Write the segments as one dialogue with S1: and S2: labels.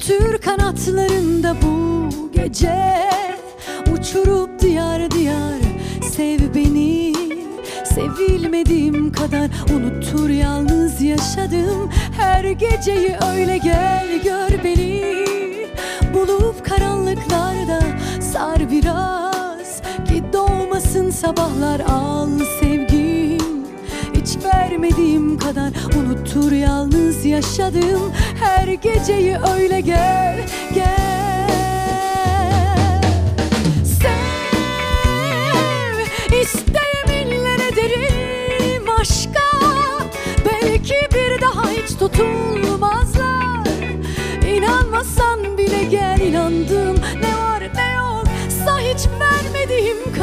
S1: Götür kanatlarında bu gece. Uçurup diyar diyar sev beni. Sevilmediğim kadar unutur yalnız yaşadım Her geceyi öyle gel gör beni. Bulup karanlıklarda sar biraz. Ki doğmasın sabahlar al sevgim. Hiç vermediğim kadar unutur yalnız yaşadım. Her geceyi öyle gel gel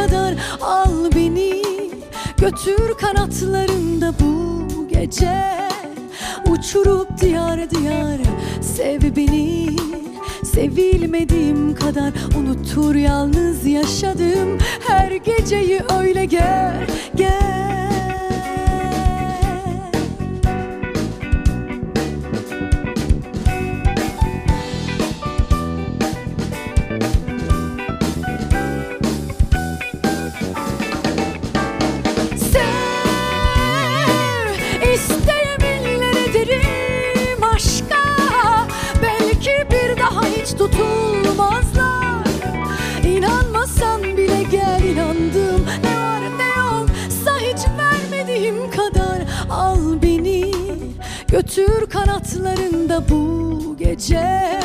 S1: kadar Al beni. Götür kanatlarında bu gece. Uçurup diyar diyar sev beni. Sevilmediğim kadar unutur yalnız yaşadım. Her geceyi öyle gel gel götür kanatlarında bu gece.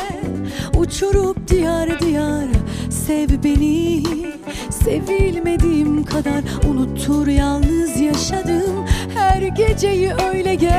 S1: Uçurup diyar diyar sev beni. Sevilmediğim kadar unutur yalnız yaşadım. Her geceyi öyle gel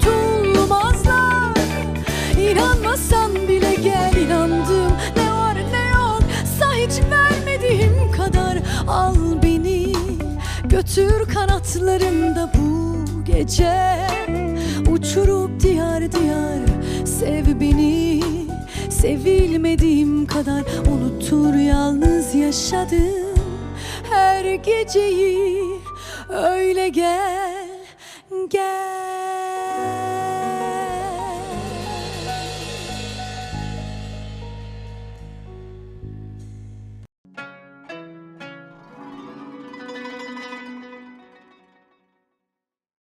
S1: tutulmazlar İnanmasan bile gel inandım. Ne var ne yoksa hiç vermediğim kadar Al beni. Götür kanatlarında bu gece. Uçurup diyar diyar sev beni. Sevilmediğim kadar unutur yalnız yaşadım. Her geceyi öyle gel gel